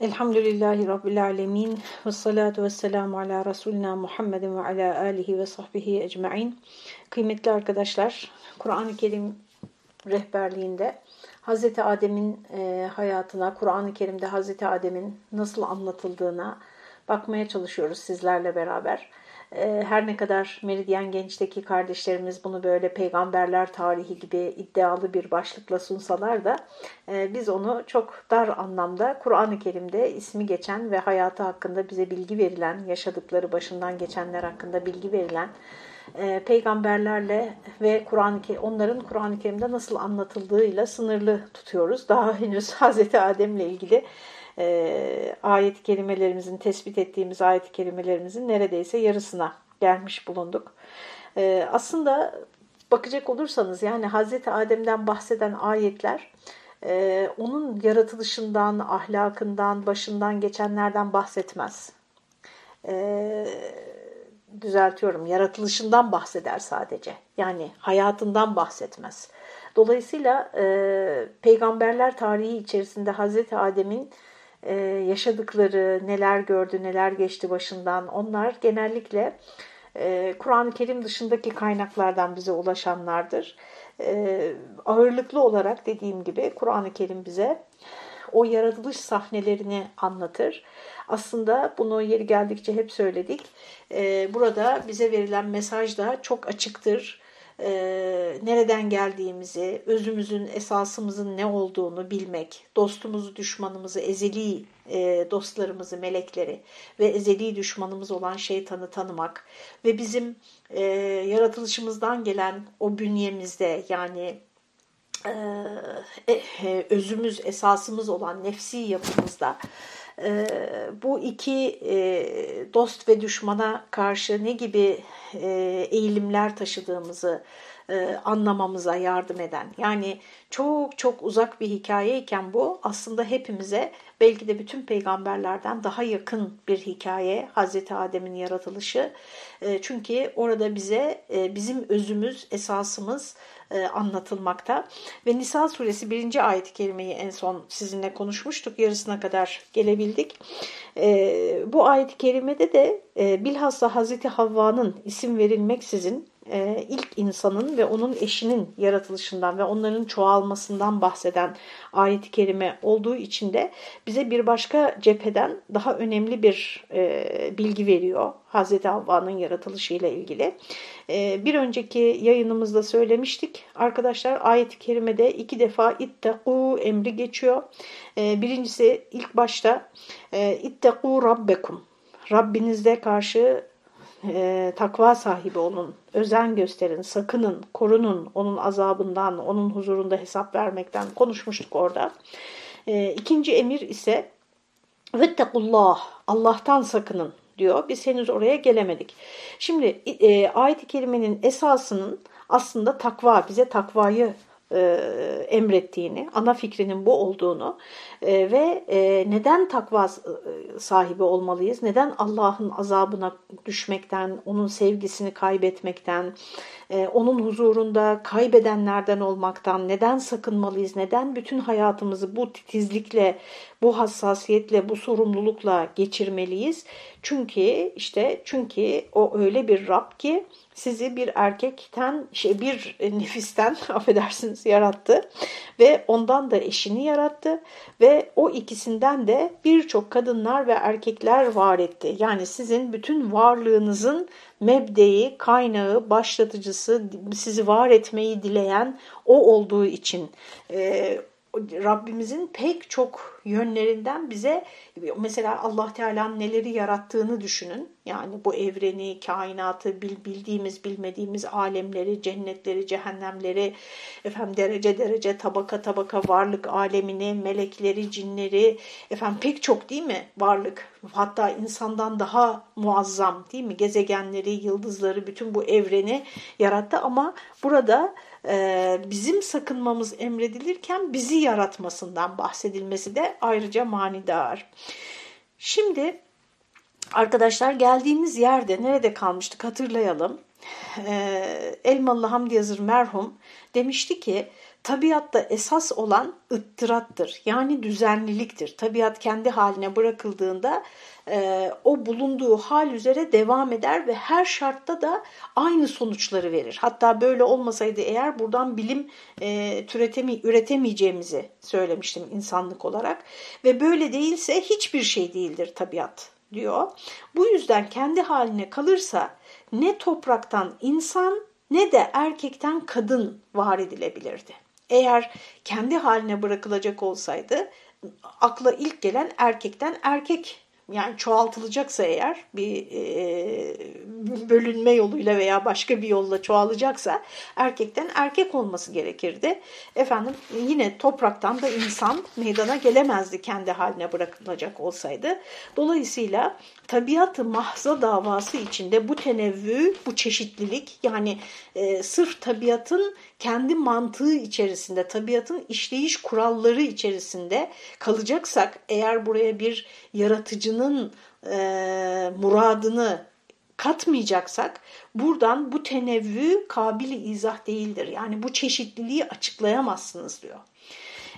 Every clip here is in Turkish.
Elhamdülillahi Rabbil Alemin ve salatu ve selamu ala Resulina Muhammedin ve ala alihi ve sahbihi ecma'in. Kıymetli arkadaşlar, Kur'an-ı Kerim rehberliğinde Hazreti Adem'in e, hayatına, Kur'an-ı Kerim'de Hazreti Adem'in nasıl anlatıldığına bakmaya çalışıyoruz sizlerle beraber. Ee, her ne kadar Meridyen Genç'teki kardeşlerimiz bunu böyle peygamberler tarihi gibi iddialı bir başlıkla sunsalar da e, biz onu çok dar anlamda Kur'an-ı Kerim'de ismi geçen ve hayatı hakkında bize bilgi verilen, yaşadıkları başından geçenler hakkında bilgi verilen e, peygamberlerle ve Kur'an onların Kur'an-ı Kerim'de nasıl anlatıldığıyla sınırlı tutuyoruz. Daha henüz Hazreti Adem'le ilgili e, ayet-i kerimelerimizin, tespit ettiğimiz ayet-i kerimelerimizin neredeyse yarısına gelmiş bulunduk. E, aslında bakacak olursanız yani Hazreti Adem'den bahseden ayetler e, onun yaratılışından, ahlakından, başından geçenlerden bahsetmez. E, düzeltiyorum, yaratılışından bahseder sadece. Yani hayatından bahsetmez. Dolayısıyla e, peygamberler tarihi içerisinde Hazreti Adem'in e, yaşadıkları, neler gördü, neler geçti başından onlar genellikle e, Kur'an-ı Kerim dışındaki kaynaklardan bize ulaşanlardır. E, ağırlıklı olarak dediğim gibi Kur'an-ı Kerim bize o yaratılış sahnelerini anlatır. Aslında bunu yeri geldikçe hep söyledik. Burada bize verilen mesaj da çok açıktır e, nereden geldiğimizi, özümüzün, esasımızın ne olduğunu bilmek, dostumuzu, düşmanımızı, ezeli e, dostlarımızı, melekleri ve ezeli düşmanımız olan şeytanı tanımak ve bizim e, yaratılışımızdan gelen o bünyemizde yani e, e, özümüz, esasımız olan nefsi yapımızda e, bu iki e, dost ve düşmana karşı ne gibi e, eğilimler taşıdığımızı e, anlamamıza yardım eden. Yani çok çok uzak bir hikayeyken bu aslında hepimize belki de bütün peygamberlerden daha yakın bir hikaye Hazreti Adem'in yaratılışı. E, çünkü orada bize e, bizim özümüz, esasımız e, anlatılmakta. Ve Nisa suresi birinci ayet-i kerimeyi en son sizinle konuşmuştuk. Yarısına kadar gelebildik. Bu ayet-i kerimede de bilhassa Hazreti Havva'nın isim verilmeksizin e, ilk insanın ve onun eşinin yaratılışından ve onların çoğalmasından bahseden ayet-i kerime olduğu için de bize bir başka cepheden daha önemli bir e, bilgi veriyor Hazreti Havva'nın yaratılışıyla ilgili. E, bir önceki yayınımızda söylemiştik arkadaşlar ayet-i kerimede iki defa itteku emri geçiyor. E, birincisi ilk başta e, itteku rabbekum Rabbinizde karşı e, takva sahibi olun, özen gösterin, sakının, korunun onun azabından, onun huzurunda hesap vermekten konuşmuştuk orada. E, ikinci emir ise vettekullah, Allah'tan sakının diyor. Biz henüz oraya gelemedik. Şimdi e, ayet-i kerimenin esasının aslında takva, bize takvayı e, emrettiğini, ana fikrinin bu olduğunu e, ve e, neden takva e, sahibi olmalıyız, neden Allah'ın azabına düşmekten, onun sevgisini kaybetmekten, e, onun huzurunda kaybedenlerden olmaktan neden sakınmalıyız, neden bütün hayatımızı bu titizlikle, bu hassasiyetle, bu sorumlulukla geçirmeliyiz? Çünkü işte çünkü o öyle bir Rab ki sizi bir erkekten, şey bir nefisten affedersiniz yarattı ve ondan da eşini yarattı ve o ikisinden de birçok kadınlar ve erkekler var etti. Yani sizin bütün varlığınızın mebdeyi, kaynağı, başlatıcısı, sizi var etmeyi dileyen o olduğu için e, Rabbimizin pek çok yönlerinden bize mesela Allah Teala'nın neleri yarattığını düşünün. Yani bu evreni, kainatı, bildiğimiz, bilmediğimiz alemleri, cennetleri, cehennemleri, efendim derece derece, tabaka tabaka varlık alemini, melekleri, cinleri, efendim pek çok değil mi varlık? Hatta insandan daha muazzam değil mi? Gezegenleri, yıldızları, bütün bu evreni yarattı ama burada e, bizim sakınmamız emredilirken bizi yaratmasından bahsedilmesi de ayrıca manidar. Şimdi arkadaşlar geldiğimiz yerde nerede kalmıştık hatırlayalım. Elmalı Hamdi Yazır merhum demişti ki tabiatta esas olan ıttırattır. Yani düzenliliktir. Tabiat kendi haline bırakıldığında o bulunduğu hal üzere devam eder ve her şartta da aynı sonuçları verir. Hatta böyle olmasaydı eğer buradan bilim türetemi, üretemeyeceğimizi söylemiştim insanlık olarak. Ve böyle değilse hiçbir şey değildir tabiat diyor. Bu yüzden kendi haline kalırsa ne topraktan insan ne de erkekten kadın var edilebilirdi. Eğer kendi haline bırakılacak olsaydı akla ilk gelen erkekten erkek yani çoğaltılacaksa eğer bir e, bölünme yoluyla veya başka bir yolla çoğalacaksa erkekten erkek olması gerekirdi. Efendim yine topraktan da insan meydana gelemezdi kendi haline bırakılacak olsaydı. Dolayısıyla tabiatı mahza davası içinde bu tenevvü, bu çeşitlilik yani e, sırf tabiatın kendi mantığı içerisinde, tabiatın işleyiş kuralları içerisinde kalacaksak eğer buraya bir yaratıcının e, muradını katmayacaksak buradan bu tenevvü kabili izah değildir. Yani bu çeşitliliği açıklayamazsınız diyor.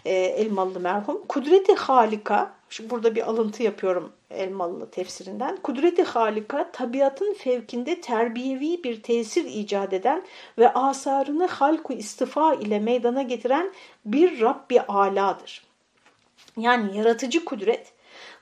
E, Elmalı merhum. Kudreti Halika, burada bir alıntı yapıyorum Elmalı tefsirinden. Kudreti Halika tabiatın fevkinde terbiyevi bir tesir icat eden ve asarını halku istifa ile meydana getiren bir Rabbi aladır. Yani yaratıcı kudret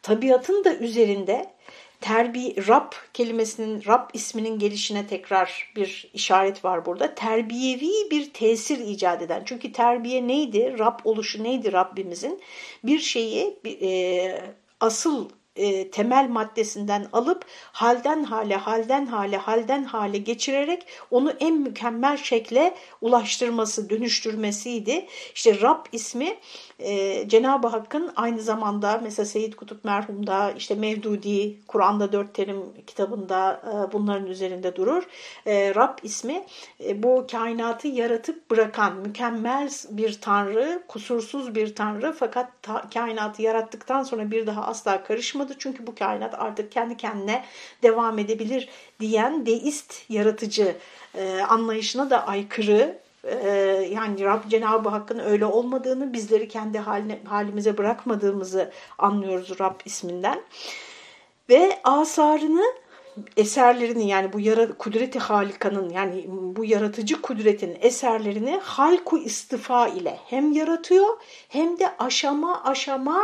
tabiatın da üzerinde terbi Rab kelimesinin Rab isminin gelişine tekrar bir işaret var burada. Terbiyevi bir tesir icat eden. Çünkü terbiye neydi? Rab oluşu neydi Rabbimizin? Bir şeyi e, asıl e, temel maddesinden alıp halden hale, halden hale, halden hale geçirerek onu en mükemmel şekle ulaştırması, dönüştürmesiydi. İşte Rab ismi e, Cenab-ı Hakk'ın aynı zamanda mesela Seyyid Kutup merhumda işte Mevdudi, Kur'an'da dört terim kitabında e, bunların üzerinde durur. E, Rab ismi e, bu kainatı yaratıp bırakan mükemmel bir tanrı, kusursuz bir tanrı fakat ta, kainatı yarattıktan sonra bir daha asla karışmadı. Çünkü bu kainat artık kendi kendine devam edebilir diyen deist yaratıcı e, anlayışına da aykırı ee, yani Rab Cenab-ı Hakk'ın öyle olmadığını, bizleri kendi haline, halimize bırakmadığımızı anlıyoruz Rab isminden. Ve asarını eserlerini yani bu yara, kudreti halikanın yani bu yaratıcı kudretin eserlerini halku istifa ile hem yaratıyor hem de aşama aşama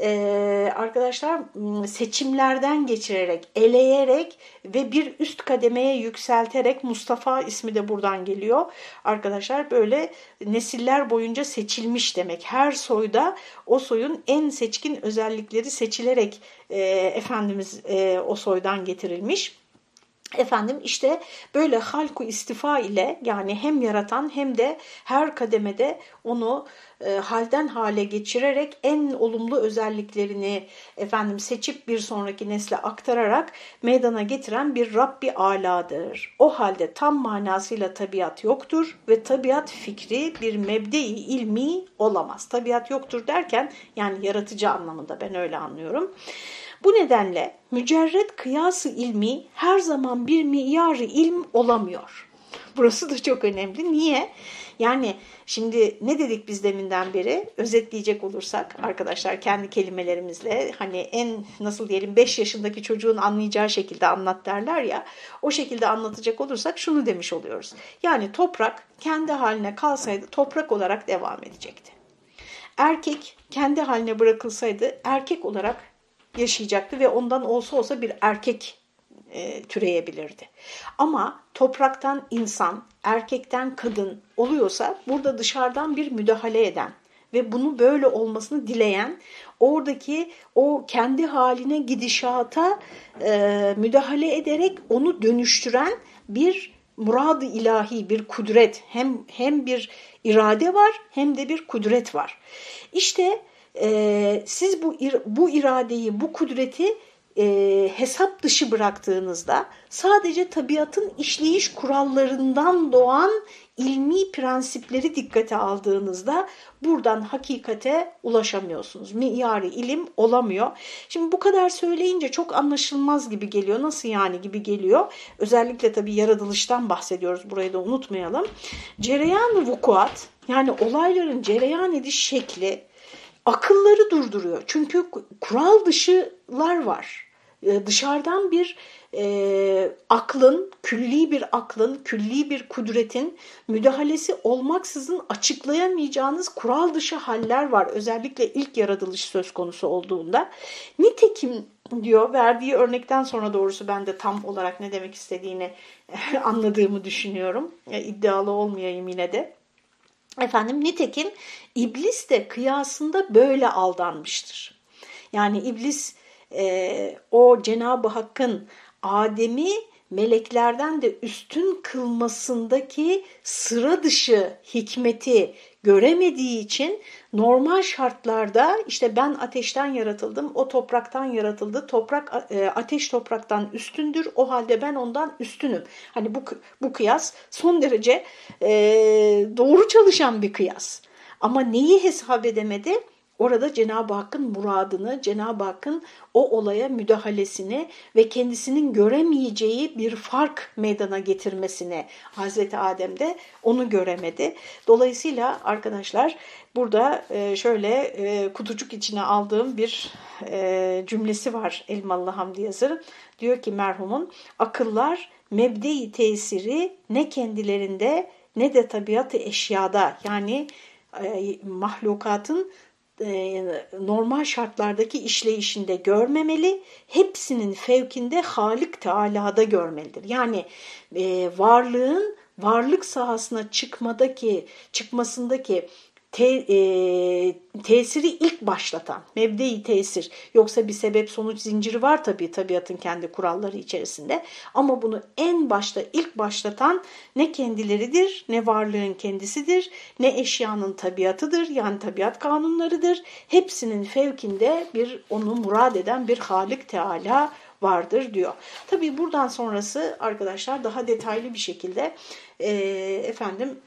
e, arkadaşlar seçimlerden geçirerek, eleyerek ve bir üst kademeye yükselterek Mustafa ismi de buradan geliyor. Arkadaşlar böyle nesiller boyunca seçilmiş demek. Her soyda o soyun en seçkin özellikleri seçilerek e, Efendimiz e, o soydan getirilmiş. Efendim işte böyle halku istifa ile yani hem yaratan hem de her kademede onu e, halden hale geçirerek en olumlu özelliklerini efendim seçip bir sonraki nesle aktararak meydana getiren bir Rabbi aladır. O halde tam manasıyla tabiat yoktur ve tabiat fikri bir mebde-i ilmi olamaz. Tabiat yoktur derken yani yaratıcı anlamında ben öyle anlıyorum. Bu nedenle mücerret kıyası ilmi her zaman bir miyarı ilm olamıyor. Burası da çok önemli. Niye? Yani şimdi ne dedik biz deminden beri özetleyecek olursak arkadaşlar kendi kelimelerimizle hani en nasıl diyelim 5 yaşındaki çocuğun anlayacağı şekilde anlat derler ya o şekilde anlatacak olursak şunu demiş oluyoruz. Yani toprak kendi haline kalsaydı toprak olarak devam edecekti. Erkek kendi haline bırakılsaydı erkek olarak yaşayacaktı ve ondan olsa olsa bir erkek e, türeyebilirdi. Ama topraktan insan, erkekten kadın oluyorsa burada dışarıdan bir müdahale eden ve bunu böyle olmasını dileyen, oradaki o kendi haline gidişata e, müdahale ederek onu dönüştüren bir murad ilahi, bir kudret, hem hem bir irade var hem de bir kudret var. İşte e, siz bu bu iradeyi, bu kudreti e, hesap dışı bıraktığınızda sadece tabiatın işleyiş kurallarından doğan ilmi prensipleri dikkate aldığınızda buradan hakikate ulaşamıyorsunuz. Miyari ilim olamıyor. Şimdi bu kadar söyleyince çok anlaşılmaz gibi geliyor. Nasıl yani gibi geliyor? Özellikle tabii yaratılıştan bahsediyoruz. Burayı da unutmayalım. Cereyan vukuat yani olayların cereyan ediş şekli akılları durduruyor. Çünkü kural dışılar var. Ee, dışarıdan bir e, aklın, külli bir aklın, külli bir kudretin müdahalesi olmaksızın açıklayamayacağınız kural dışı haller var. Özellikle ilk yaratılış söz konusu olduğunda. Nitekim diyor verdiği örnekten sonra doğrusu ben de tam olarak ne demek istediğini anladığımı düşünüyorum. E, iddialı olmayayım yine de. Efendim nitekim iblis de kıyasında böyle aldanmıştır. Yani iblis e, o Cenab-ı Hakk'ın Adem'i meleklerden de üstün kılmasındaki sıra dışı hikmeti göremediği için normal şartlarda işte ben ateşten yaratıldım, o topraktan yaratıldı, toprak e, ateş topraktan üstündür, o halde ben ondan üstünüm. Hani bu, bu kıyas son derece e, doğru çalışan bir kıyas. Ama neyi hesap edemedi? Orada Cenab-ı Hakk'ın muradını, Cenab-ı Hakk'ın o olaya müdahalesini ve kendisinin göremeyeceği bir fark meydana getirmesini Hazreti Adem'de onu göremedi. Dolayısıyla arkadaşlar burada e, şöyle e, kutucuk içine aldığım bir e, cümlesi var Elmalı Hamdi Yazır'ın. Diyor ki merhumun akıllar mebde-i tesiri ne kendilerinde ne de tabiatı eşyada yani mahlukatın e, normal şartlardaki işleyişinde görmemeli, hepsinin fevkinde Halik Teala'da görmelidir. Yani e, varlığın varlık sahasına çıkmadaki, çıkmasındaki te, e, tesiri ilk başlatan, mebde tesir. Yoksa bir sebep sonuç zinciri var tabii tabiatın kendi kuralları içerisinde. Ama bunu en başta ilk başlatan ne kendileridir, ne varlığın kendisidir, ne eşyanın tabiatıdır yani tabiat kanunlarıdır. Hepsinin fevkinde bir onu murad eden bir Halik Teala vardır diyor. Tabii buradan sonrası arkadaşlar daha detaylı bir şekilde e, efendim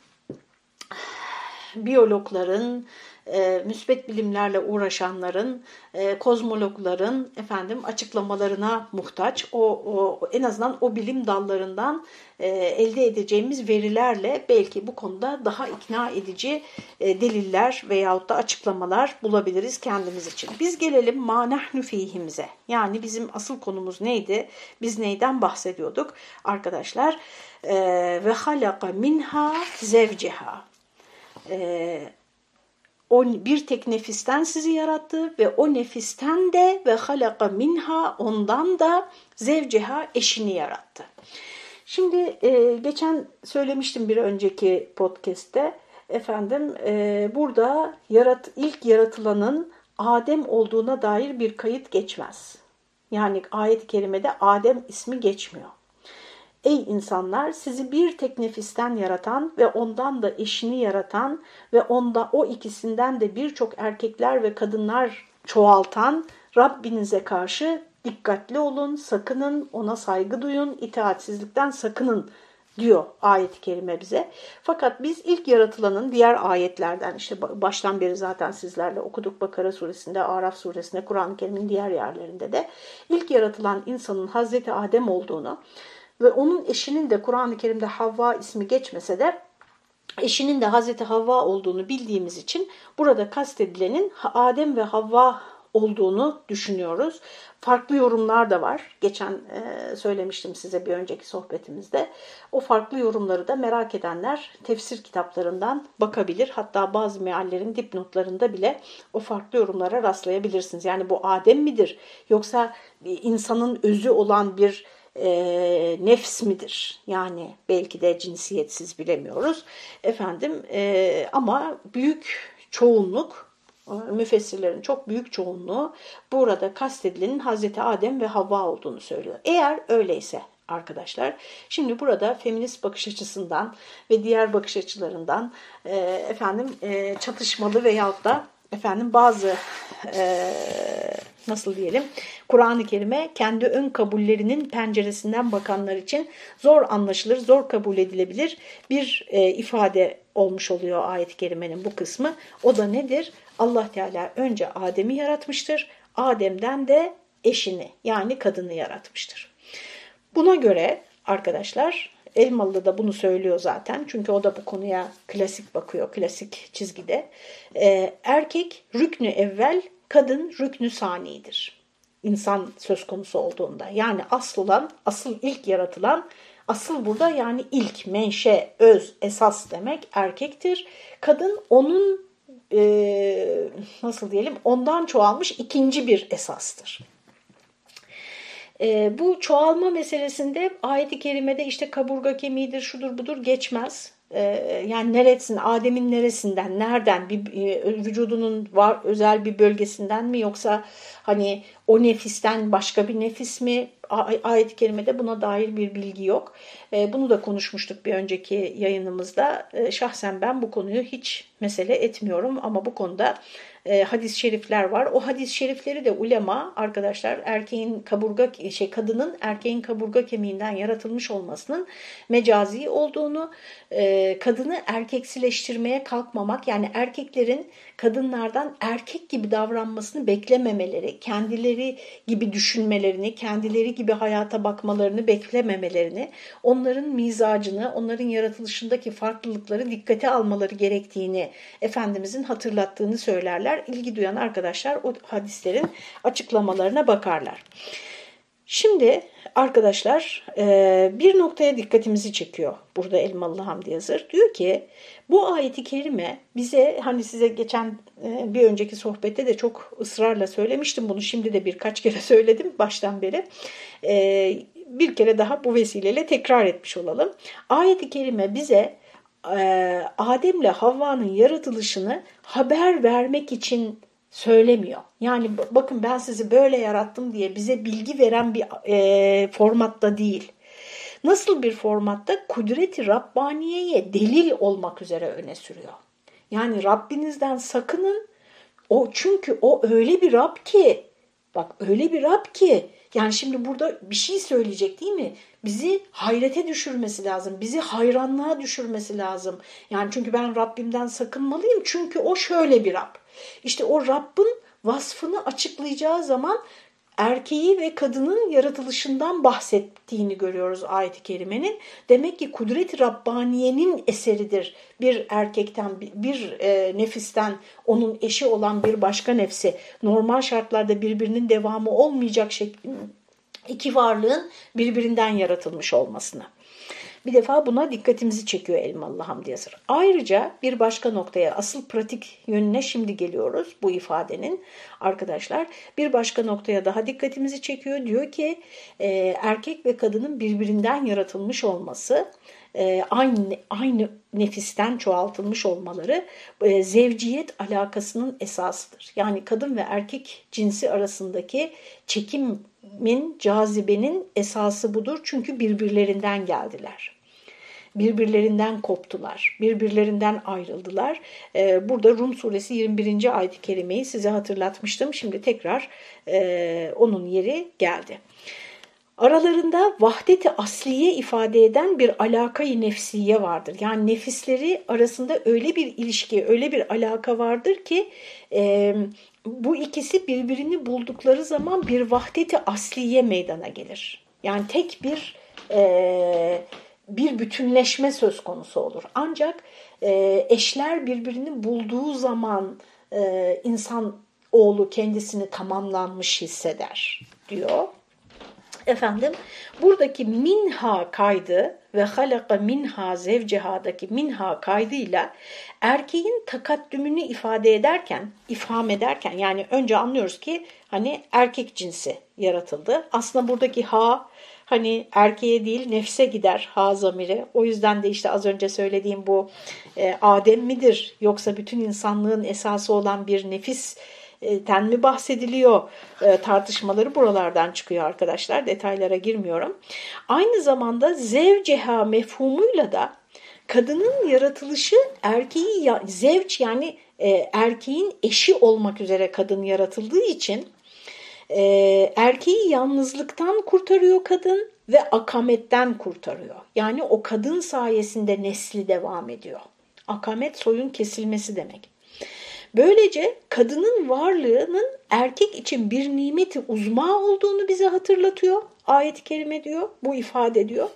biyologların, e, müsbet bilimlerle uğraşanların, e, kozmologların efendim açıklamalarına muhtaç. O, o en azından o bilim dallarından e, elde edeceğimiz verilerle belki bu konuda daha ikna edici e, deliller veyahut da açıklamalar bulabiliriz kendimiz için. Biz gelelim manahnu fihimize. Yani bizim asıl konumuz neydi? Biz neyden bahsediyorduk arkadaşlar? E, ve halaka minha zevciha e, o bir tek nefisten sizi yarattı ve o nefisten de ve halaka minha ondan da zevceha eşini yarattı. Şimdi e, geçen söylemiştim bir önceki podcast'te efendim e, burada yarat, ilk yaratılanın Adem olduğuna dair bir kayıt geçmez. Yani ayet-i kerimede Adem ismi geçmiyor. Ey insanlar sizi bir tek nefisten yaratan ve ondan da eşini yaratan ve onda o ikisinden de birçok erkekler ve kadınlar çoğaltan Rabbinize karşı dikkatli olun, sakının, ona saygı duyun, itaatsizlikten sakının diyor ayet-i kerime bize. Fakat biz ilk yaratılanın diğer ayetlerden işte baştan beri zaten sizlerle okuduk Bakara suresinde, Araf suresinde, Kur'an-ı Kerim'in diğer yerlerinde de ilk yaratılan insanın Hazreti Adem olduğunu ve onun eşinin de Kur'an-ı Kerim'de Havva ismi geçmese de eşinin de Hazreti Havva olduğunu bildiğimiz için burada kastedilenin Adem ve Havva olduğunu düşünüyoruz. Farklı yorumlar da var. Geçen e, söylemiştim size bir önceki sohbetimizde. O farklı yorumları da merak edenler tefsir kitaplarından bakabilir. Hatta bazı meallerin dipnotlarında bile o farklı yorumlara rastlayabilirsiniz. Yani bu Adem midir? Yoksa insanın özü olan bir e, nefs midir? Yani belki de cinsiyetsiz bilemiyoruz. Efendim e, ama büyük çoğunluk e, müfessirlerin çok büyük çoğunluğu burada kastedilenin Hazreti Adem ve Havva olduğunu söylüyor. Eğer öyleyse arkadaşlar. Şimdi burada feminist bakış açısından ve diğer bakış açılarından e, efendim e, çatışmalı veyahut da efendim bazı e, nasıl diyelim Kur'an-ı Kerime kendi ön kabullerinin penceresinden bakanlar için zor anlaşılır, zor kabul edilebilir bir e, ifade olmuş oluyor ayet-i kerimenin bu kısmı. O da nedir? Allah Teala önce Adem'i yaratmıştır. Adem'den de eşini yani kadını yaratmıştır. Buna göre arkadaşlar Elmalı da bunu söylüyor zaten. Çünkü o da bu konuya klasik bakıyor, klasik çizgide. Ee, erkek rüknü evvel, kadın rüknü sanidir. İnsan söz konusu olduğunda. Yani asıl olan, asıl ilk yaratılan, asıl burada yani ilk, menşe, öz, esas demek erkektir. Kadın onun e, nasıl diyelim ondan çoğalmış ikinci bir esastır. E, bu çoğalma meselesinde ayet-i kerimede işte kaburga kemiğidir, şudur budur geçmez. E, yani neresin, Adem'in neresinden, nereden, bir e, vücudunun var özel bir bölgesinden mi yoksa hani o nefisten başka bir nefis mi? Ayet-i kerimede buna dair bir bilgi yok. E, bunu da konuşmuştuk bir önceki yayınımızda. E, şahsen ben bu konuyu hiç mesele etmiyorum ama bu konuda e, hadis-i şerifler var. O hadis-i şerifleri de ulema arkadaşlar erkeğin kaburga şey kadının erkeğin kaburga kemiğinden yaratılmış olmasının mecazi olduğunu, e, kadını erkeksileştirmeye kalkmamak yani erkeklerin kadınlardan erkek gibi davranmasını beklememeleri, kendileri gibi düşünmelerini, kendileri gibi hayata bakmalarını beklememelerini, onların mizacını, onların yaratılışındaki farklılıkları dikkate almaları gerektiğini Efendimizin hatırlattığını söylerler. İlgi duyan arkadaşlar o hadislerin açıklamalarına bakarlar. Şimdi arkadaşlar e, bir noktaya dikkatimizi çekiyor burada Elmalı Hamdi Yazır. Diyor ki bu ayeti kerime bize hani size geçen e, bir önceki sohbette de çok ısrarla söylemiştim bunu şimdi de birkaç kere söyledim baştan beri. E, bir kere daha bu vesileyle tekrar etmiş olalım. Ayeti kerime bize Adem'le Havva'nın yaratılışını haber vermek için söylemiyor. Yani bakın ben sizi böyle yarattım diye bize bilgi veren bir e, formatta değil. Nasıl bir formatta? Kudreti Rabbaniye'ye delil olmak üzere öne sürüyor. Yani Rabbinizden sakının. O çünkü o öyle bir Rab ki bak öyle bir Rab ki yani şimdi burada bir şey söyleyecek değil mi? Bizi hayrete düşürmesi lazım. Bizi hayranlığa düşürmesi lazım. Yani çünkü ben Rabbimden sakınmalıyım. Çünkü o şöyle bir Rab. İşte o Rabbin vasfını açıklayacağı zaman erkeği ve kadının yaratılışından bahsettiğini görüyoruz ayet-i kerimenin. Demek ki kudret-i Rabbaniye'nin eseridir bir erkekten, bir e, nefisten onun eşi olan bir başka nefsi normal şartlarda birbirinin devamı olmayacak şekilde iki varlığın birbirinden yaratılmış olmasına. Bir defa buna dikkatimizi çekiyor Elmalı Hamdi Yazır. Ayrıca bir başka noktaya asıl pratik yönüne şimdi geliyoruz bu ifadenin arkadaşlar. Bir başka noktaya daha dikkatimizi çekiyor. Diyor ki e, erkek ve kadının birbirinden yaratılmış olması e, aynı aynı nefisten çoğaltılmış olmaları e, zevciyet alakasının esasıdır. Yani kadın ve erkek cinsi arasındaki çekimin, cazibenin esası budur. Çünkü birbirlerinden geldiler. Birbirlerinden koptular, birbirlerinden ayrıldılar. E, burada Rum suresi 21. ayet-i size hatırlatmıştım. Şimdi tekrar onun yeri geldi. Aralarında vahdeti asliye ifade eden bir alakayı nefsiye vardır. Yani nefisleri arasında öyle bir ilişki, öyle bir alaka vardır ki e, bu ikisi birbirini buldukları zaman bir vahdeti asliye meydana gelir. Yani tek bir e, bir bütünleşme söz konusu olur. Ancak e, eşler birbirini bulduğu zaman e, insan oğlu kendisini tamamlanmış hisseder diyor efendim buradaki minha kaydı ve halaka minha zevcehadaki minha kaydıyla erkeğin takaddümünü ifade ederken, ifham ederken yani önce anlıyoruz ki hani erkek cinsi yaratıldı. Aslında buradaki ha hani erkeğe değil nefse gider ha zamiri. O yüzden de işte az önce söylediğim bu e, Adem midir yoksa bütün insanlığın esası olan bir nefis ten mi bahsediliyor e, tartışmaları buralardan çıkıyor arkadaşlar. Detaylara girmiyorum. Aynı zamanda zevceha mefhumuyla da kadının yaratılışı erkeği zevç yani e, erkeğin eşi olmak üzere kadın yaratıldığı için e, erkeği yalnızlıktan kurtarıyor kadın ve akametten kurtarıyor. Yani o kadın sayesinde nesli devam ediyor. Akamet soyun kesilmesi demek. Böylece kadının varlığının erkek için bir nimeti uzma olduğunu bize hatırlatıyor. Ayet-i kerime diyor, bu ifade ediyor.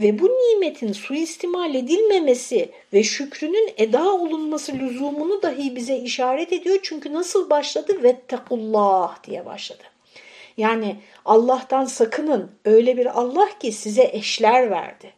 Ve bu nimetin suistimal edilmemesi ve şükrünün eda olunması lüzumunu dahi bize işaret ediyor. Çünkü nasıl başladı? Vettekullah diye başladı. Yani Allah'tan sakının öyle bir Allah ki size eşler verdi.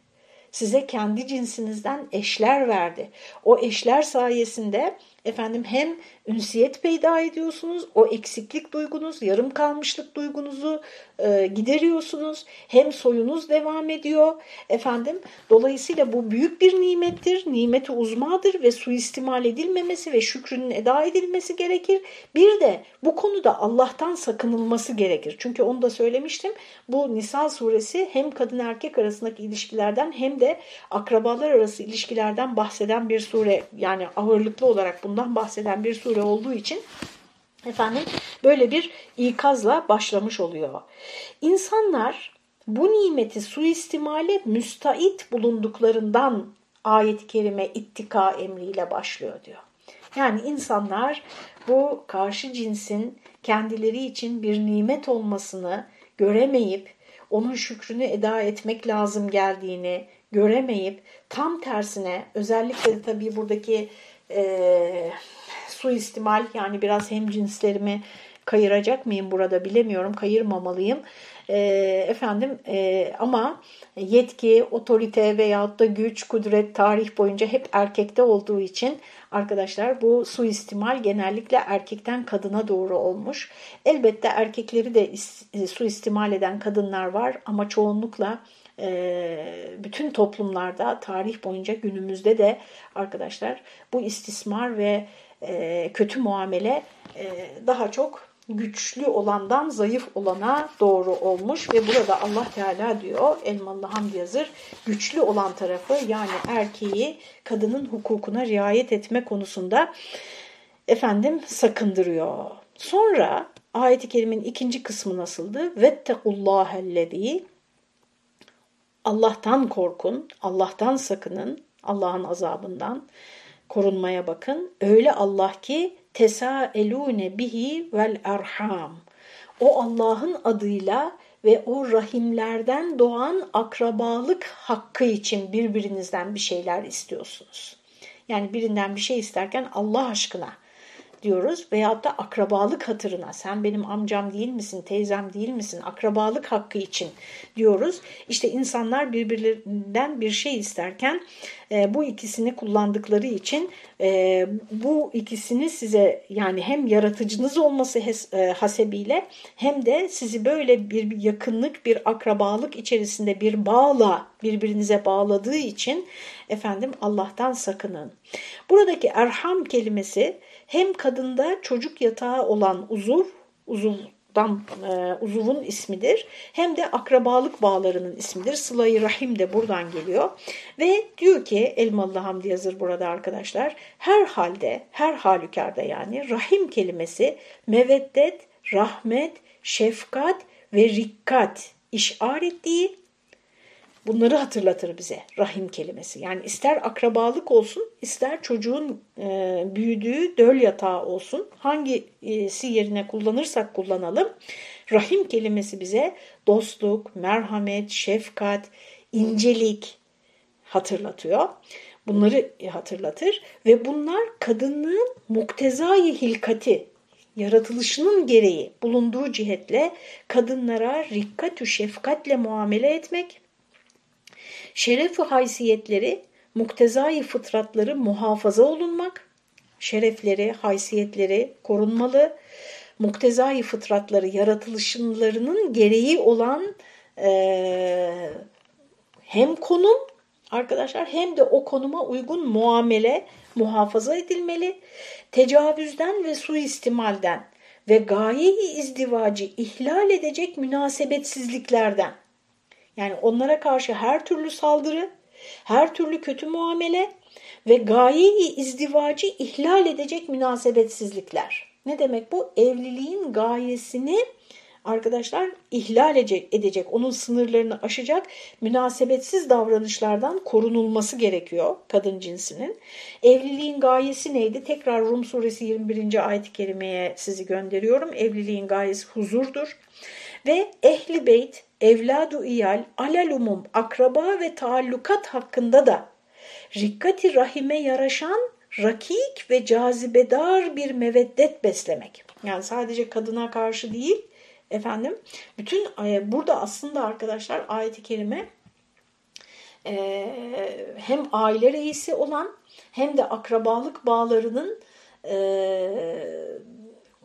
Size kendi cinsinizden eşler verdi. O eşler sayesinde efendim hem ünsiyet peyda ediyorsunuz, o eksiklik duygunuz, yarım kalmışlık duygunuzu e, gideriyorsunuz. Hem soyunuz devam ediyor efendim. Dolayısıyla bu büyük bir nimettir, nimeti uzmadır ve suistimal edilmemesi ve şükrünün eda edilmesi gerekir. Bir de bu konuda Allah'tan sakınılması gerekir. Çünkü onu da söylemiştim. Bu Nisa suresi hem kadın erkek arasındaki ilişkilerden hem de akrabalar arası ilişkilerden bahseden bir sure. Yani ağırlıklı olarak bundan bahseden bir sure olduğu için efendim böyle bir ikazla başlamış oluyor. İnsanlar bu nimeti suistimale müstait bulunduklarından ayet-i kerime ittika emriyle başlıyor diyor. Yani insanlar bu karşı cinsin kendileri için bir nimet olmasını göremeyip onun şükrünü eda etmek lazım geldiğini göremeyip tam tersine özellikle de tabii buradaki e, suistimal yani biraz hem cinslerimi kayıracak mıyım burada bilemiyorum kayırmamalıyım. E, efendim e, ama yetki, otorite veyahut da güç, kudret tarih boyunca hep erkekte olduğu için arkadaşlar bu suistimal genellikle erkekten kadına doğru olmuş. Elbette erkekleri de suistimal eden kadınlar var ama çoğunlukla bütün toplumlarda tarih boyunca günümüzde de arkadaşlar bu istismar ve kötü muamele daha çok güçlü olandan zayıf olana doğru olmuş ve burada Allah Teala diyor Elmalı Hamdi Yazır güçlü olan tarafı yani erkeği kadının hukukuna riayet etme konusunda efendim sakındırıyor. Sonra ayet-i kerimin ikinci kısmı nasıldı? Vettekullâhellezî Allah'tan korkun, Allah'tan sakının, Allah'ın azabından korunmaya bakın. Öyle Allah ki tesaelune bihi vel erham. O Allah'ın adıyla ve o rahimlerden doğan akrabalık hakkı için birbirinizden bir şeyler istiyorsunuz. Yani birinden bir şey isterken Allah aşkına diyoruz veyahut da akrabalık hatırına sen benim amcam değil misin, teyzem değil misin, akrabalık hakkı için diyoruz. İşte insanlar birbirlerinden bir şey isterken e, bu ikisini kullandıkları için e, bu ikisini size yani hem yaratıcınız olması hes, e, hasebiyle hem de sizi böyle bir yakınlık, bir akrabalık içerisinde bir bağla birbirinize bağladığı için efendim Allah'tan sakının. Buradaki erham kelimesi hem kadında çocuk yatağı olan uzuv, uzuvdan, e, uzuvun ismidir hem de akrabalık bağlarının ismidir. Sıla-i Rahim de buradan geliyor. Ve diyor ki Elmalı Hamdi yazır burada arkadaşlar her halde, her halükarda yani rahim kelimesi meveddet, rahmet, şefkat ve rikkat işar ettiği Bunları hatırlatır bize rahim kelimesi. Yani ister akrabalık olsun, ister çocuğun e, büyüdüğü döl yatağı olsun. Hangisi yerine kullanırsak kullanalım. Rahim kelimesi bize dostluk, merhamet, şefkat, incelik hatırlatıyor. Bunları hatırlatır ve bunlar kadının muktezai hilkati, yaratılışının gereği bulunduğu cihetle kadınlara rikkatü şefkatle muamele etmek, Şeref ve haysiyetleri, muktezai fıtratları muhafaza olunmak, şerefleri, haysiyetleri korunmalı, muktezai fıtratları yaratılışlarının gereği olan e, hem konum arkadaşlar hem de o konuma uygun muamele muhafaza edilmeli. Tecavüzden ve suistimalden ve gayeyi izdivacı ihlal edecek münasebetsizliklerden yani onlara karşı her türlü saldırı, her türlü kötü muamele ve gayeyi izdivacı ihlal edecek münasebetsizlikler. Ne demek bu? Evliliğin gayesini arkadaşlar ihlal edecek, onun sınırlarını aşacak münasebetsiz davranışlardan korunulması gerekiyor kadın cinsinin. Evliliğin gayesi neydi? Tekrar Rum suresi 21. ayet-i kerimeye sizi gönderiyorum. Evliliğin gayesi huzurdur. Ve ehli beyt, evladu iyal, alelumum, akraba ve taallukat hakkında da rikkati rahime yaraşan rakik ve cazibedar bir meveddet beslemek. Yani sadece kadına karşı değil, efendim bütün e, burada aslında arkadaşlar ayet-i kerime e, hem aile reisi olan hem de akrabalık bağlarının e,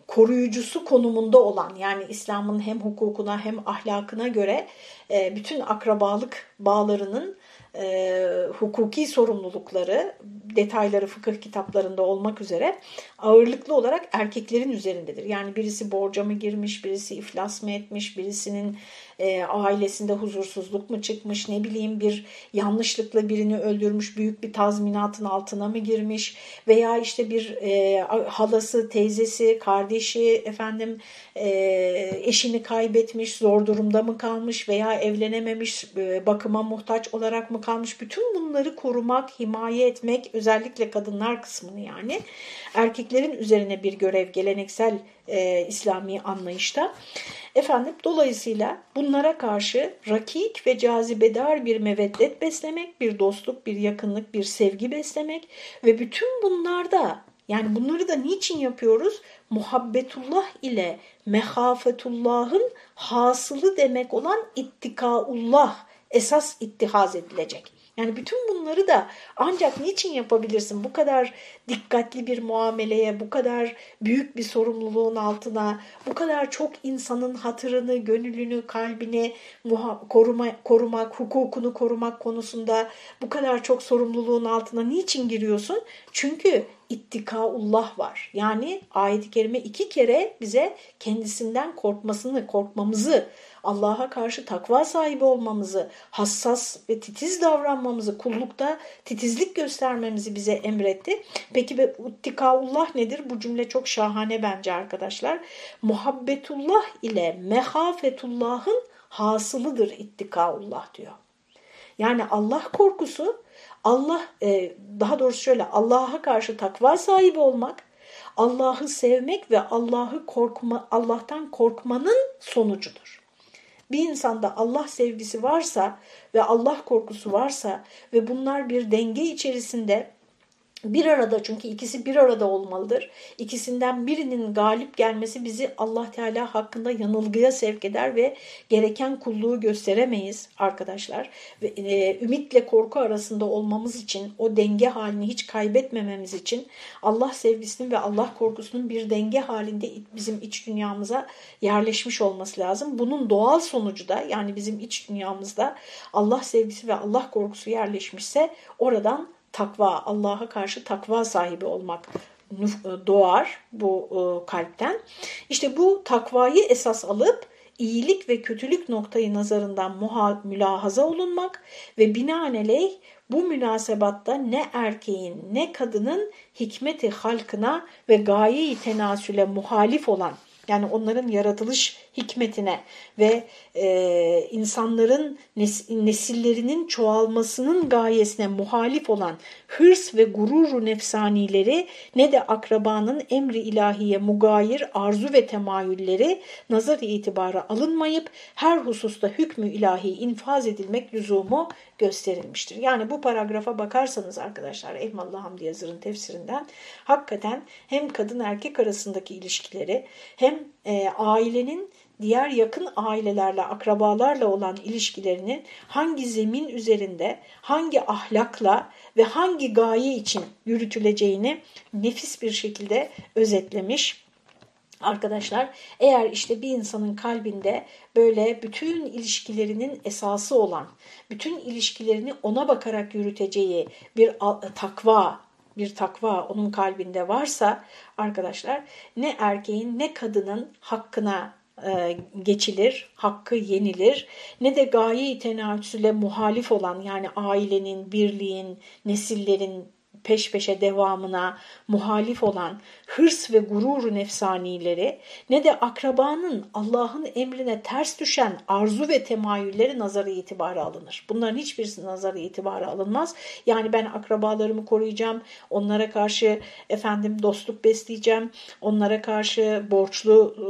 koruyucusu konumunda olan yani İslam'ın hem hukukuna hem ahlakına göre bütün akrabalık bağlarının e, hukuki sorumlulukları, detayları fıkıh kitaplarında olmak üzere ağırlıklı olarak erkeklerin üzerindedir. Yani birisi borca mı girmiş, birisi iflas mı etmiş, birisinin e, ailesinde huzursuzluk mu çıkmış, ne bileyim bir yanlışlıkla birini öldürmüş, büyük bir tazminatın altına mı girmiş veya işte bir e, halası, teyzesi, kardeşi, efendim e, eşini kaybetmiş, zor durumda mı kalmış veya evlenememiş, e, bakıma muhtaç olarak mı kalmış. Bütün bunları korumak, himaye etmek özellikle kadınlar kısmını yani erkeklerin üzerine bir görev geleneksel e, İslami anlayışta. Efendim dolayısıyla bunlara karşı rakik ve cazibedar bir meveddet beslemek, bir dostluk, bir yakınlık, bir sevgi beslemek ve bütün bunlarda yani bunları da niçin yapıyoruz? Muhabbetullah ile mehafetullahın hasılı demek olan ittikaullah esas ittihaz edilecek. Yani bütün bunları da ancak niçin yapabilirsin? Bu kadar dikkatli bir muameleye, bu kadar büyük bir sorumluluğun altına, bu kadar çok insanın hatırını, gönlünü, kalbini koruma, korumak, hukukunu korumak konusunda bu kadar çok sorumluluğun altına niçin giriyorsun? Çünkü ittikaullah var. Yani ayet-i kerime iki kere bize kendisinden korkmasını, korkmamızı, Allah'a karşı takva sahibi olmamızı, hassas ve titiz davranmamızı, kullukta titizlik göstermemizi bize emretti. Peki ve ittikaullah nedir? Bu cümle çok şahane bence arkadaşlar. Muhabbetullah ile mehafetullahın hasılıdır ittikaullah diyor. Yani Allah korkusu Allah e, daha doğrusu şöyle Allah'a karşı takva sahibi olmak, Allah'ı sevmek ve Allah'ı korkma Allah'tan korkmanın sonucudur. Bir insanda Allah sevgisi varsa ve Allah korkusu varsa ve bunlar bir denge içerisinde bir arada çünkü ikisi bir arada olmalıdır. İkisinden birinin galip gelmesi bizi Allah Teala hakkında yanılgıya sevk eder ve gereken kulluğu gösteremeyiz arkadaşlar. Ve e, ümitle korku arasında olmamız için o denge halini hiç kaybetmememiz için Allah sevgisinin ve Allah korkusunun bir denge halinde bizim iç dünyamıza yerleşmiş olması lazım. Bunun doğal sonucu da yani bizim iç dünyamızda Allah sevgisi ve Allah korkusu yerleşmişse oradan takva, Allah'a karşı takva sahibi olmak e, doğar bu e, kalpten. İşte bu takvayı esas alıp iyilik ve kötülük noktayı nazarından mülahaza olunmak ve binaenaleyh bu münasebatta ne erkeğin ne kadının hikmeti halkına ve gaye-i tenasüle muhalif olan yani onların yaratılış hikmetine ve e, insanların nes nesillerinin çoğalmasının gayesine muhalif olan hırs ve gururu nefsanileri ne de akrabanın emri ilahiye mugayir arzu ve temayülleri nazar itibarı alınmayıp her hususta hükmü ilahi infaz edilmek lüzumu gösterilmiştir. Yani bu paragrafa bakarsanız arkadaşlar Elmalı Hamdi Yazır'ın tefsirinden hakikaten hem kadın erkek arasındaki ilişkileri hem e, ailenin diğer yakın ailelerle, akrabalarla olan ilişkilerinin hangi zemin üzerinde, hangi ahlakla ve hangi gaye için yürütüleceğini nefis bir şekilde özetlemiş. Arkadaşlar eğer işte bir insanın kalbinde böyle bütün ilişkilerinin esası olan, bütün ilişkilerini ona bakarak yürüteceği bir takva, bir takva onun kalbinde varsa arkadaşlar ne erkeğin ne kadının hakkına e, geçilir, hakkı yenilir ne de gaye-i muhalif olan yani ailenin, birliğin, nesillerin peş peşe devamına muhalif olan hırs ve gurur nefsanileri ne de akrabanın Allah'ın emrine ters düşen arzu ve temayülleri nazarı itibara alınır. Bunların hiçbirisi nazarı itibara alınmaz. Yani ben akrabalarımı koruyacağım, onlara karşı efendim dostluk besleyeceğim, onlara karşı borçlu e,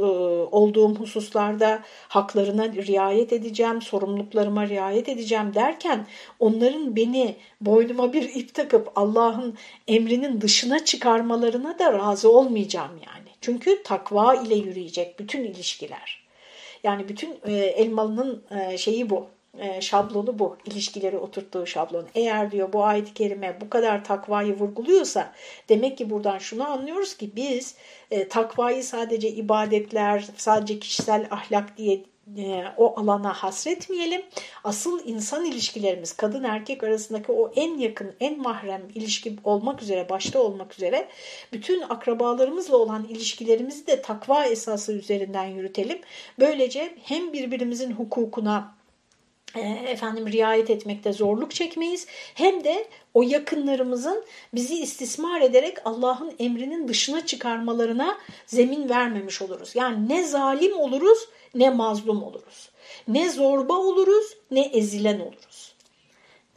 olduğum hususlarda haklarına riayet edeceğim, sorumluluklarıma riayet edeceğim derken onların beni boynuma bir ip takıp Allah'ın emrinin dışına çıkarmalarına da razı olmayacağım yani. Çünkü takva ile yürüyecek bütün ilişkiler. Yani bütün e, Elmalı'nın e, şeyi bu, e, şablonu bu, ilişkileri oturttuğu şablon. Eğer diyor bu ayet-i kerime bu kadar takvayı vurguluyorsa demek ki buradan şunu anlıyoruz ki biz e, takvayı sadece ibadetler, sadece kişisel ahlak diye e, o alana hasretmeyelim. Asıl insan ilişkilerimiz kadın erkek arasındaki o en yakın, en mahrem ilişki olmak üzere, başta olmak üzere bütün akrabalarımızla olan ilişkilerimizi de takva esası üzerinden yürütelim. Böylece hem birbirimizin hukukuna efendim riayet etmekte zorluk çekmeyiz. Hem de o yakınlarımızın bizi istismar ederek Allah'ın emrinin dışına çıkarmalarına zemin vermemiş oluruz. Yani ne zalim oluruz ne mazlum oluruz. Ne zorba oluruz ne ezilen oluruz.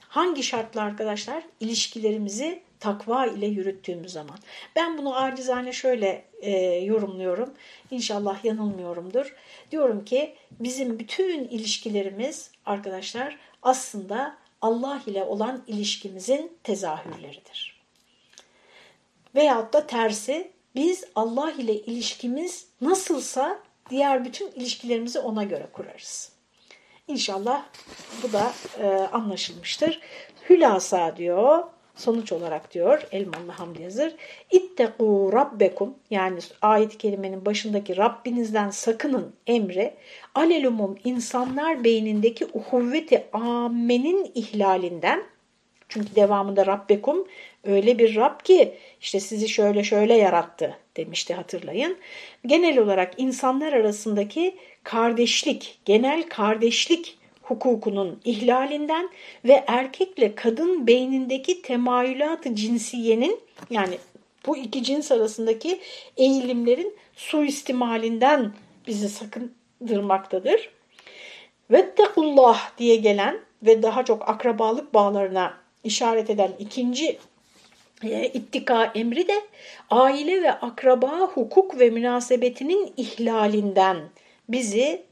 Hangi şartla arkadaşlar? İlişkilerimizi takva ile yürüttüğümüz zaman. Ben bunu acizane şöyle e, yorumluyorum. İnşallah yanılmıyorumdur. Diyorum ki bizim bütün ilişkilerimiz arkadaşlar aslında Allah ile olan ilişkimizin tezahürleridir. Veyahut da tersi biz Allah ile ilişkimiz nasılsa diğer bütün ilişkilerimizi ona göre kurarız. İnşallah bu da e, anlaşılmıştır. Hülasa diyor, sonuç olarak diyor Elmalı Hamdi Yazır. İttekû rabbekum yani ayet-i kerimenin başındaki Rabbinizden sakının emri alelumum insanlar beynindeki uhuvveti ammenin ihlalinden çünkü devamında Rabbekum öyle bir Rab ki işte sizi şöyle şöyle yarattı demişti hatırlayın. Genel olarak insanlar arasındaki kardeşlik, genel kardeşlik hukukunun ihlalinden ve erkekle kadın beynindeki temayülat-ı cinsiyenin yani bu iki cins arasındaki eğilimlerin suistimalinden bizi sakındırmaktadır. Vettekullah diye gelen ve daha çok akrabalık bağlarına işaret eden ikinci e, ittika emri de aile ve akraba hukuk ve münasebetinin ihlalinden bizi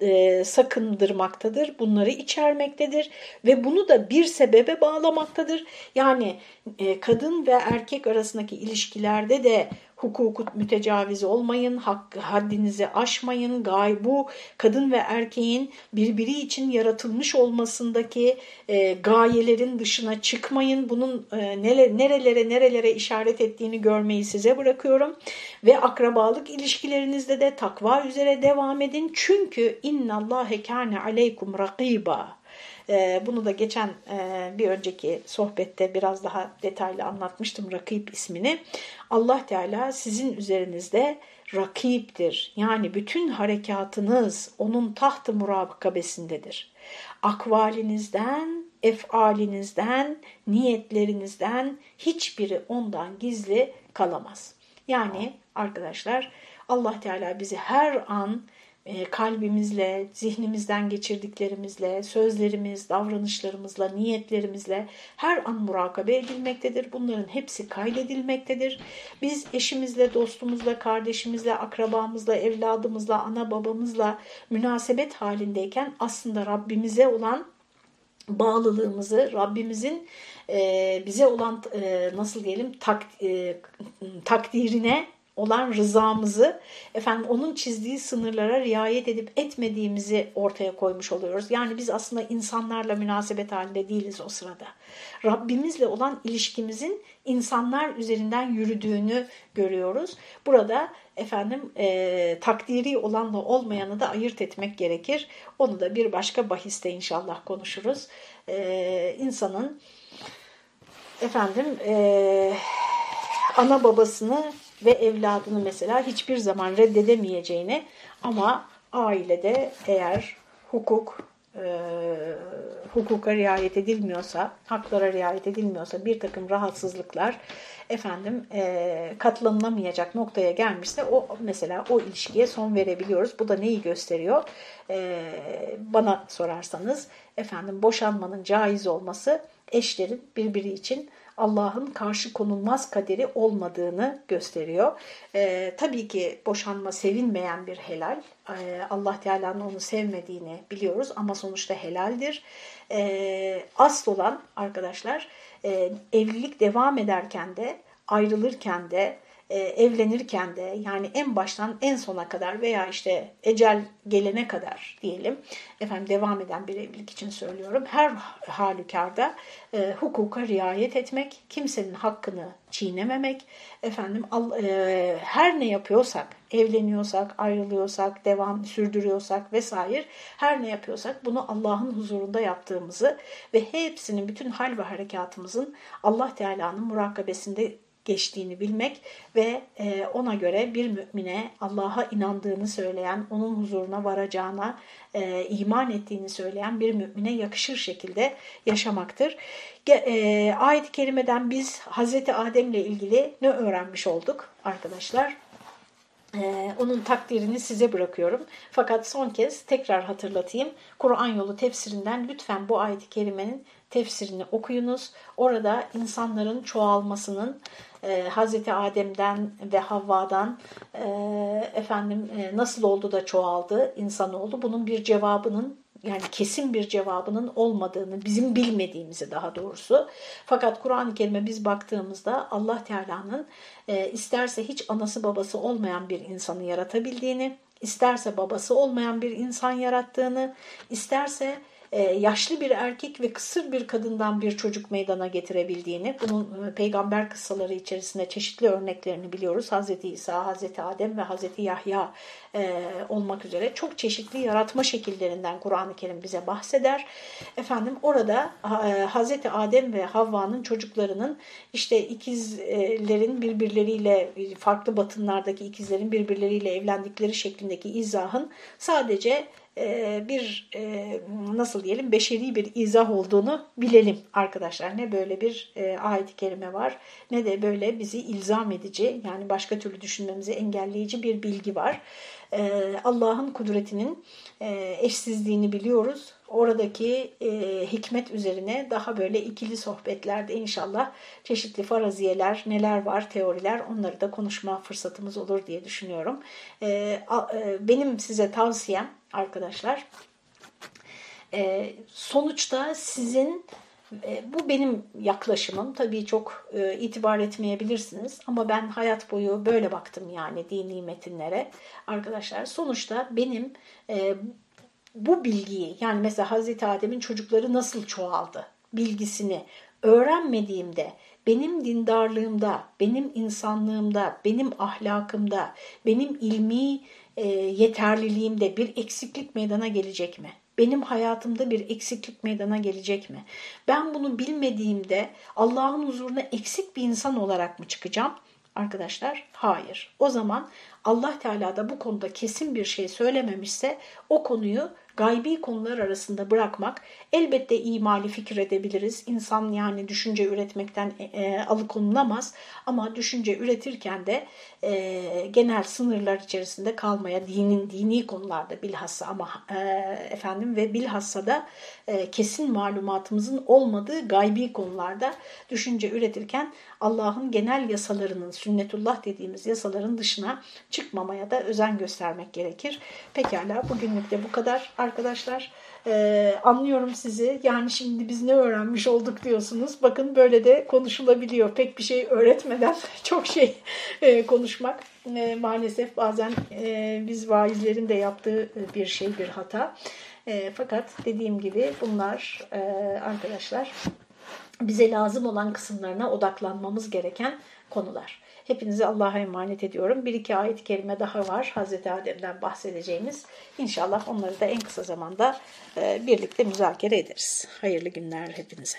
e, sakındırmaktadır, bunları içermektedir ve bunu da bir sebebe bağlamaktadır. Yani e, kadın ve erkek arasındaki ilişkilerde de hukuku mütecaviz olmayın, hak, haddinizi aşmayın, gaybu kadın ve erkeğin birbiri için yaratılmış olmasındaki e, gayelerin dışına çıkmayın. Bunun e, nere, nerelere nerelere işaret ettiğini görmeyi size bırakıyorum. Ve akrabalık ilişkilerinizde de takva üzere devam edin. Çünkü innallâhe kâne aleykum rakiba. Ee, bunu da geçen e, bir önceki sohbette biraz daha detaylı anlatmıştım Rakip ismini. Allah Teala sizin üzerinizde rakiptir. Yani bütün harekatınız onun taht-ı murakabesindedir. Akvalinizden, efalinizden, niyetlerinizden hiçbiri ondan gizli kalamaz. Yani arkadaşlar Allah Teala bizi her an kalbimizle, zihnimizden geçirdiklerimizle, sözlerimiz, davranışlarımızla, niyetlerimizle her an murakabe edilmektedir. Bunların hepsi kaydedilmektedir. Biz eşimizle, dostumuzla, kardeşimizle, akrabamızla, evladımızla, ana babamızla münasebet halindeyken aslında Rabbimize olan bağlılığımızı, Rabbimizin e, bize olan e, nasıl diyelim tak, e, takdirine olan rızamızı efendim onun çizdiği sınırlara riayet edip etmediğimizi ortaya koymuş oluyoruz. Yani biz aslında insanlarla münasebet halinde değiliz o sırada. Rabbimizle olan ilişkimizin insanlar üzerinden yürüdüğünü görüyoruz. Burada efendim e, takdiri olanla olmayanı da ayırt etmek gerekir. Onu da bir başka bahiste inşallah konuşuruz. E, insanın efendim e, ana babasını ve evladını mesela hiçbir zaman reddedemeyeceğini ama ailede eğer hukuk, e, hukuka riayet edilmiyorsa, haklara riayet edilmiyorsa bir takım rahatsızlıklar efendim e, katlanılamayacak noktaya gelmişse o mesela o ilişkiye son verebiliyoruz. Bu da neyi gösteriyor? E, bana sorarsanız efendim boşanmanın caiz olması eşlerin birbiri için Allah'ın karşı konulmaz kaderi olmadığını gösteriyor. Ee, tabii ki boşanma sevinmeyen bir helal. Ee, Allah Teala'nın onu sevmediğini biliyoruz ama sonuçta helaldir. Ee, asıl olan arkadaşlar e, evlilik devam ederken de ayrılırken de e, evlenirken de yani en baştan en sona kadar veya işte ecel gelene kadar diyelim efendim devam eden bir evlilik için söylüyorum. Her halükarda e, hukuka riayet etmek, kimsenin hakkını çiğnememek, efendim al, e, her ne yapıyorsak, evleniyorsak, ayrılıyorsak, devam sürdürüyorsak vesaire her ne yapıyorsak bunu Allah'ın huzurunda yaptığımızı ve hepsinin bütün hal ve harekatımızın Allah Teala'nın murakabesinde geçtiğini bilmek ve e, ona göre bir mümine Allah'a inandığını söyleyen, onun huzuruna varacağına e, iman ettiğini söyleyen bir mümine yakışır şekilde yaşamaktır. E, Ayet-i Kerime'den biz Hazreti Adem'le ilgili ne öğrenmiş olduk arkadaşlar? Onun takdirini size bırakıyorum. Fakat son kez tekrar hatırlatayım. Kur'an yolu tefsirinden lütfen bu ayet-i kerimenin tefsirini okuyunuz. Orada insanların çoğalmasının e, Hazreti Adem'den ve Havva'dan e, efendim e, nasıl oldu da çoğaldı insanoğlu bunun bir cevabının yani kesin bir cevabının olmadığını, bizim bilmediğimizi daha doğrusu. Fakat Kur'an-ı Kerim'e biz baktığımızda Allah Teala'nın e, isterse hiç anası babası olmayan bir insanı yaratabildiğini, isterse babası olmayan bir insan yarattığını, isterse yaşlı bir erkek ve kısır bir kadından bir çocuk meydana getirebildiğini, bunun e, peygamber kıssaları içerisinde çeşitli örneklerini biliyoruz. Hazreti İsa, Hazreti Adem ve Hazreti Yahya e, olmak üzere çok çeşitli yaratma şekillerinden Kur'an-ı Kerim bize bahseder. Efendim orada Hazreti Adem ve Havva'nın çocuklarının işte ikizlerin birbirleriyle farklı batınlardaki ikizlerin birbirleriyle evlendikleri şeklindeki izahın sadece e, bir e, nasıl diyelim beşeri bir izah olduğunu bilelim arkadaşlar. Ne böyle bir e, ayet-i kerime var ne de böyle bizi ilzam edici yani başka türlü düşünmemizi engelleyici bir bilgi var. Allah'ın kudretinin eşsizliğini biliyoruz. Oradaki hikmet üzerine daha böyle ikili sohbetlerde inşallah çeşitli faraziyeler neler var teoriler onları da konuşma fırsatımız olur diye düşünüyorum. benim size tavsiyem arkadaşlar. E, sonuçta sizin e, bu benim yaklaşımım. Tabii çok e, itibar etmeyebilirsiniz ama ben hayat boyu böyle baktım yani dini metinlere. Arkadaşlar sonuçta benim e, bu bilgiyi yani mesela Hazreti Adem'in çocukları nasıl çoğaldı bilgisini öğrenmediğimde benim dindarlığımda, benim insanlığımda, benim ahlakımda, benim ilmi e, yeterliliğimde bir eksiklik meydana gelecek mi? Benim hayatımda bir eksiklik meydana gelecek mi? Ben bunu bilmediğimde Allah'ın huzuruna eksik bir insan olarak mı çıkacağım? Arkadaşlar hayır. O zaman Allah Teala da bu konuda kesin bir şey söylememişse o konuyu gaybi konular arasında bırakmak elbette imali fikir edebiliriz. İnsan yani düşünce üretmekten e, e, alıkonulamaz ama düşünce üretirken de e, genel sınırlar içerisinde kalmaya dinin dini konularda bilhassa ama e, efendim ve bilhassa da e, kesin malumatımızın olmadığı gaybi konularda düşünce üretirken Allah'ın genel yasalarının sünnetullah dediğimiz yasaların dışına çıkmamaya da özen göstermek gerekir. Pekala bugünlük de bu kadar arkadaşlar. Ee, anlıyorum sizi. Yani şimdi biz ne öğrenmiş olduk diyorsunuz. Bakın böyle de konuşulabiliyor. Pek bir şey öğretmeden çok şey e, konuşmak e, maalesef bazen e, biz vaizlerin de yaptığı bir şey, bir hata. E, fakat dediğim gibi bunlar e, arkadaşlar bize lazım olan kısımlarına odaklanmamız gereken konular. Hepinizi Allah'a emanet ediyorum. Bir iki ayet-i kerime daha var Hazreti Adem'den bahsedeceğimiz. İnşallah onları da en kısa zamanda e, birlikte müzakere ederiz. Hayırlı günler hepinize.